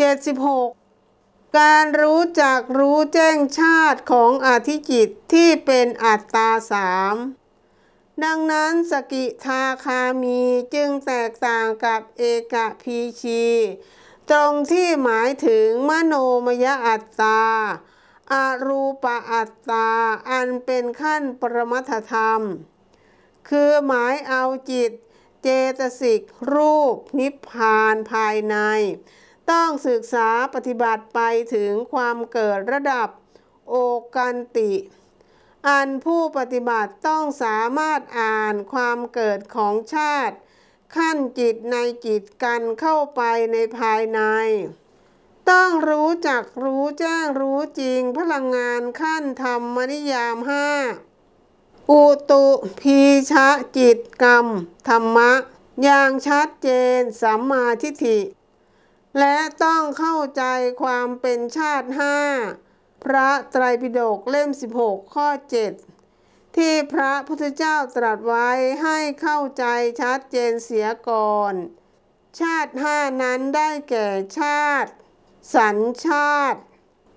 76 การรู้จักรู้แจ้งชาติของอธิจิตที่เป็นอัตตาสามดังนั้นสกิทาคามีจึงแตกต่างกับเอกพีชี ตรงที่หมายถึงมโนมยอัตตาอารูปอัตตา อันเป็นขั้นปรมัตธรรม คือหมายเอาจิต เจตสิกรูป นิพพานภายใน ต้องศึกษาปฏิบัติไปถึงความเกิดระดับโอกันติ อันผู้ปฏิบัติต้องสามารถอ่านความเกิดของชาติ ขั้นจิตในจิตกันเข้าไปในภายใน ต้องรู้จักรู้แจ้งรู้จริงพลังงานขั้นธรรมนิยามห้าอุตุพีชะจิตกรรม ธรรมะ อย่างชัดเจนสัมมาทิฏฐิ และต้องเข้าใจความเป็นชาติห้าพระไตรปิฎกเล่ม 16 ข้อ 7 ที่พระพุทธเจ้าตรัสไว้ให้เข้าใจชัดเจนเสียก่อน ชาติห้านั้นได้แก่ชาติ สัญชาติ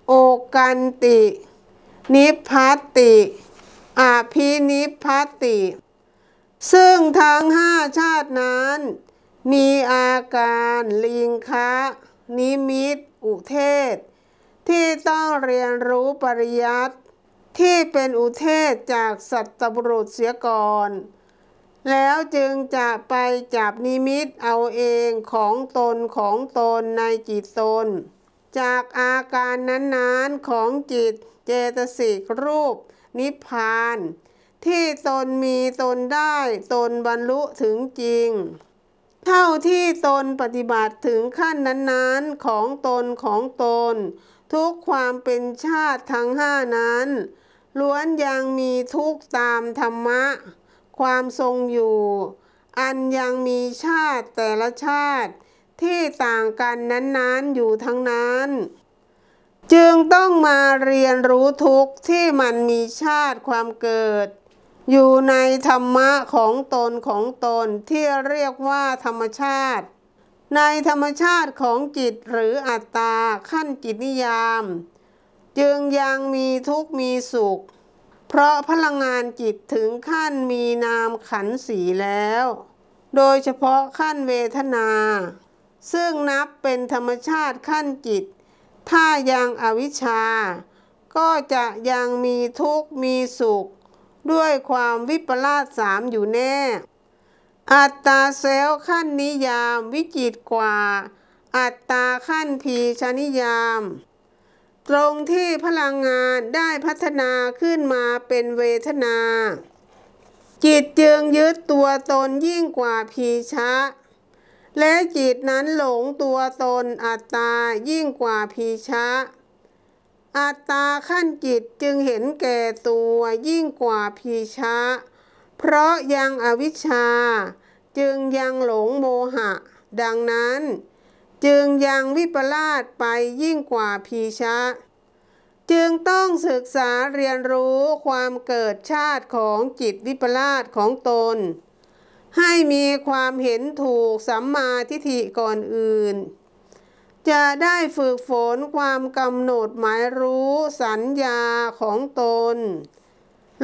โอกันติ นิพพัตติอาภินิพพัตติ ซึ่งทั้งห้าชาตินั้น มีอาการลิงคะ นิมิต อุเทศ ที่ต้องเรียนรู้ปริยัติที่เป็นอุเทศจากสัตบุรุษเสียก่อน แล้วจึงจะไปจับนิมิตเอาเองของตนของตนในจิตตน จากอาการนั้นๆของจิตเจตสิกรูป นิพพาน ที่ตนมีตนได้ตนบรรลุถึงจริง เท่าที่ตนปฏิบัติถึงขั้นนั้นๆของตนของตน ทุกความเป็นชาติทั้งห้านั้น ล้วนยังมีทุกตามธรรมะ ความทรงอยู่ อันยังมีชาติแต่ละชาติ ที่ต่างกันนั้นๆอยู่ทั้งนั้น จึงต้องมาเรียนรู้ทุกที่มันมีชาติความเกิด อยู่ในธรรมะของตนของตนที่เรียกว่าธรรมชาติ ในธรรมชาติของจิตหรืออัตตาขั้นจิตนิยาม จึงยังมีทุกข์มีสุข เพราะพลังงานจิตถึงขั้นมีนามขันสีแล้ว โดยเฉพาะขั้นเวทนา ซึ่งนับเป็นธรรมชาติขั้นจิต ถ้ายังอวิชชา ก็จะยังมีทุกข์มีสุข ด้วยความวิปลาสสามอยู่แน่ อัตตาเซลขั้นนิยามวิจิตกว่า อัตตาขั้นพีชนิยาม ตรงที่พลังงานได้พัฒนาขึ้นมาเป็นเวทนา จิตจึงยึดตัวตนยิ่งกว่าพีชะ และจิตนั้นหลงตัวตนอัตตายิ่งกว่าพีชะ อัตตาขั้นจิตจึงเห็นแก่ตัวยิ่งกว่าพีชะ เพราะยังอวิชชา จึงยังหลงโมหะ ดังนั้น จึงยังวิปลาสไปยิ่งกว่าพีชะ จึงต้องศึกษาเรียนรู้ความเกิดชาติของจิตวิปลาสของตน ให้มีความเห็นถูกสัมมาทิฏฐิก่อนอื่น จะได้ฝึกฝนความกำหนดหมายรู้สัญญาของตน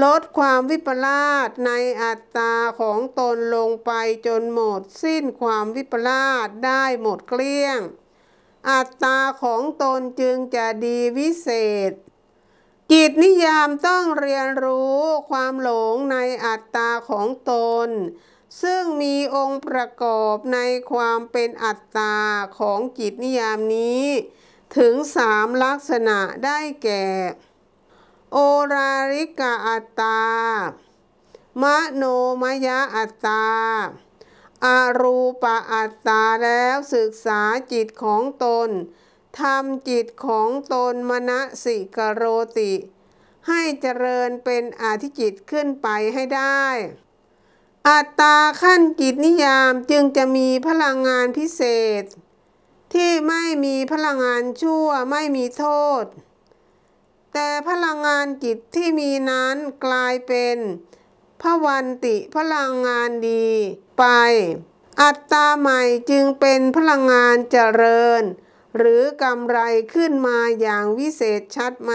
ลดความวิปลาสในอัตตาของตนลงไปจนหมดสิ้นความวิปลาสได้หมดเกลี้ยง อัตตาของตนจึงจะดีวิเศษ จิตนิยามต้องเรียนรู้ความหลงในอัตตาของตน ซึ่งมีองค์ประกอบในความเป็นอัตตาของจิตนิยามนี้ ถึงสามลักษณะได้แก่ โอราริกะอัตตามโนมยอัตตาอารูปะอัตตาแล้วศึกษาจิตของตนทำจิตของตนมณสิกโรติ ให้เจริญเป็นอาธิจิตขึ้นไปให้ได้ อัตตาขั้นจิตนิยามจึงจะมีพลังงานพิเศษ ที่ไม่มีพลังงานชั่วไม่มีโทษ แต่พลังงานจิตที่มีนั้นกลายเป็นพวันติพลังงานดีไป อัตตาใหม่จึงเป็นพลังงานเจริญ หรือกำไรขึ้นมาอย่างวิเศษชัดไหม